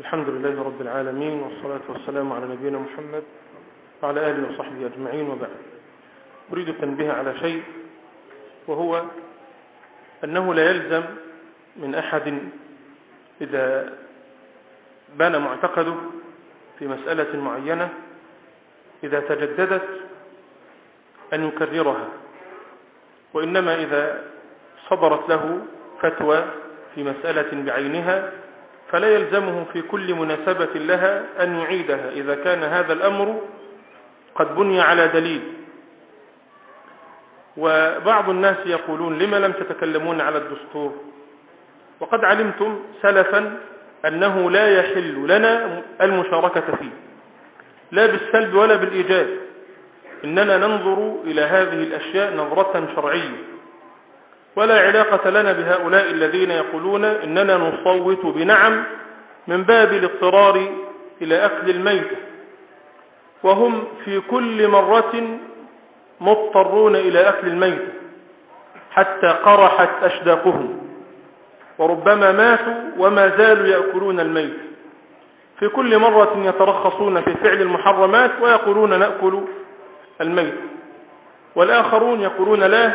الحمد لله رب العالمين والصلاة والسلام على نبينا محمد وعلى آله وصحبه أجمعين وبعد. أريد التنبيه على شيء وهو أنه لا يلزم من أحد إذا بان معتقده في مسألة معينة إذا تجددت أن يكررها وإنما إذا صدرت له فتوى في مسألة بعينها فلا يلزمه في كل مناسبة لها أن يعيدها. إذا كان هذا الأمر قد بني على دليل. وبعض الناس يقولون لما لم تتكلمون على الدستور؟ وقد علمتم سلفا أنه لا يحل لنا المشاركة فيه. لا بالسلب ولا بالإيجاب. إننا ننظر إلى هذه الأشياء نظرة شرعية. ولا علاقة لنا بهؤلاء الذين يقولون إننا نصوت بنعم من باب الاضطرار إلى أكل الميت. وهم في كل مرة مضطرون إلى أكل الميت حتى قرحت أشداقهم. وربما ماتوا وما زالوا يأكلون الميت. في كل مرة يترخصون في فعل المحرمات ويقولون نأكل الميت. والآخرون يقولون لا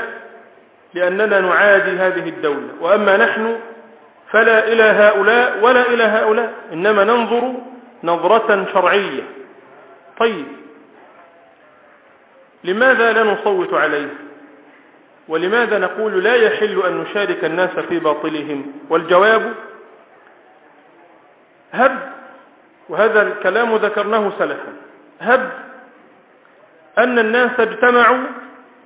لأننا نعادي هذه الدولة. وأما نحن فلا إلى هؤلاء ولا إلى هؤلاء إنما ننظر نظرة شرعية. طيب لماذا لا نصوت عليه؟ ولماذا نقول لا يحل أن نشارك الناس في باطلهم؟ والجواب هب وهذا الكلام ذكرناه سلفا. هب أن الناس اجتمعوا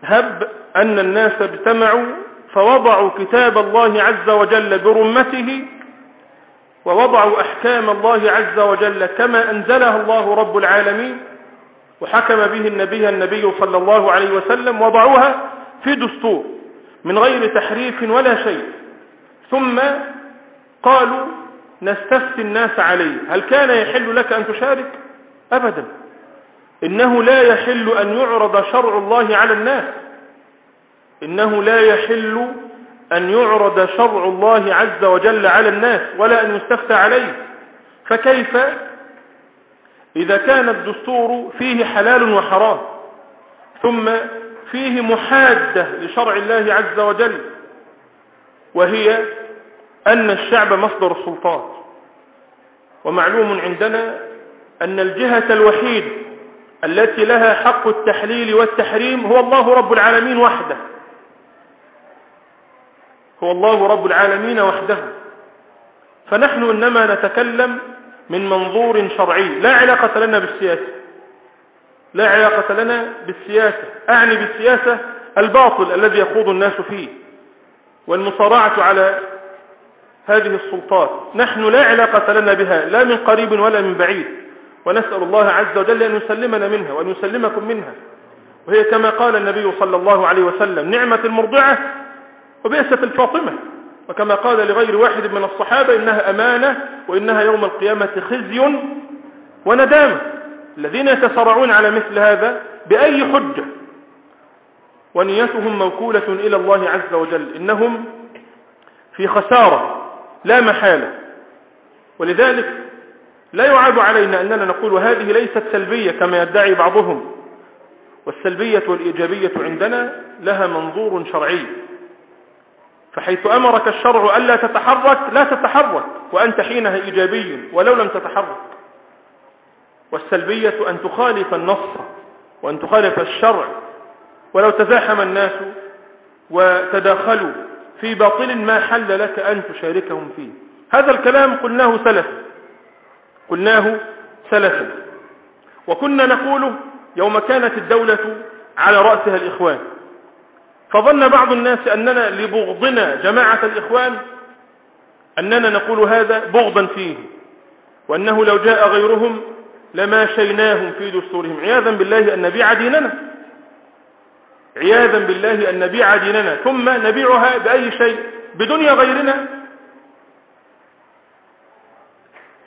هب أن الناس اجتمعوا فوضعوا كتاب الله عز وجل برمته ووضعوا أحكام الله عز وجل كما أنزلها الله رب العالمين وحكم به النبي النبي صلى الله عليه وسلم وضعوها في دستور من غير تحريف ولا شيء. ثم قالوا نستفتي الناس عليه. هل كان يحل لك أن تشارك؟ أبدا. إنه لا يحل أن يعرض شرع الله على الناس. إنه لا يحل أن يعرض شرع الله عز وجل على الناس ولا أن يستفتى عليه. فكيف إذا كان الدستور فيه حلال وحرام ثم فيه محادة لشرع الله عز وجل وهي أن الشعب مصدر السلطات ومعلوم عندنا أن الجهة الوحيدة التي لها حق التحليل والتحريم هو الله رب العالمين وحده. هو الله رب العالمين وحده. فنحن إنما نتكلم من منظور شرعي. لا علاقة لنا بالسياسة. لا علاقة لنا بالسياسة. أعني بالسياسة الباطل الذي يخوض الناس فيه. والمصارعة على هذه السلطات. نحن لا علاقة لنا بها. لا من قريب ولا من بعيد. ونسأل الله عز وجل أن يسلمنا منها وأن يسلمكم منها. وهي كما قال النبي صلى الله عليه وسلم نعمة المرضعة وبئسة الفاطمة. وكما قال لغير واحد من الصحابة إنها أمانة وإنها يوم القيامة خزي وندامة الذين يتسرعون على مثل هذا بأي حجة؟ ونيتهم موكولة إلى الله عز وجل. إنهم في خسارة لا محالة. ولذلك لا يعاب علينا أننا نقول هذه ليست سلبية كما يدعي بعضهم. والسلبية والإيجابية عندنا لها منظور شرعي. فحيث أمرك الشرع ألا تتحرك لا تتحرك وأنت حينها إيجابي ولو لم تتحرك. والسلبية أن تخالف النص وأن تخالف الشرع. ولو تزاحم الناس وتداخلوا في باطل ما حل لك أن تشاركهم فيه. هذا الكلام قلناه سلفا. قلناه سلفا. وكنا نقوله يوم كانت الدولة على رأسها الإخوان. فظن بعض الناس أننا لبغضنا جماعة الإخوان أننا نقول هذا بغضا فيه وأنه لو جاء غيرهم لما شيناهم في دستورهم. عياذا بالله أن نبيع ديننا. عياذا بالله أن نبيع ديننا. ثم نبيعها بأي شيء؟ بدنيا غيرنا.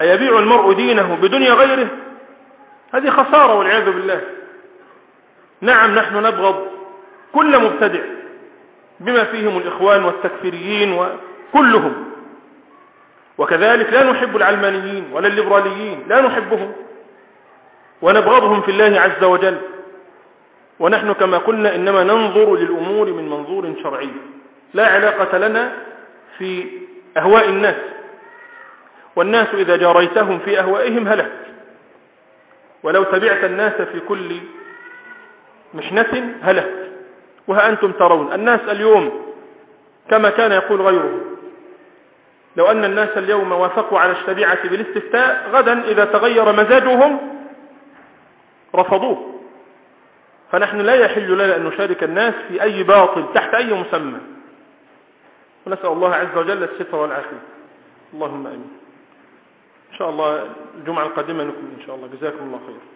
أيبيع المرء دينه بدنيا غيره؟ هذه خسارة والعياذ بالله. نعم نحن نبغض. كل مبتدع. بما فيهم الإخوان والتكفيريين وكلهم. وكذلك لا نحب العلمانيين ولا الليبراليين لا نحبهم. ونبغضهم في الله عز وجل. ونحن كما قلنا إنما ننظر للأمور من منظور شرعي. لا علاقة لنا في أهواء الناس. والناس إذا جاريتهم في أهوائهم هلك. ولو تبعت الناس في كل محنة هلك. وها أنتم ترون. الناس اليوم كما كان يقول غيره. لو أن الناس اليوم وافقوا على الشريعة بالاستفتاء غدا إذا تغير مزاجهم رفضوه. فنحن لا يحل لنا أن نشارك الناس في أي باطل تحت أي مسمى. ونسأل الله عز وجل الستر والعافية. اللهم أمين. إن شاء الله الجمعة القادمة نكمل إن شاء الله. جزاكم الله خير.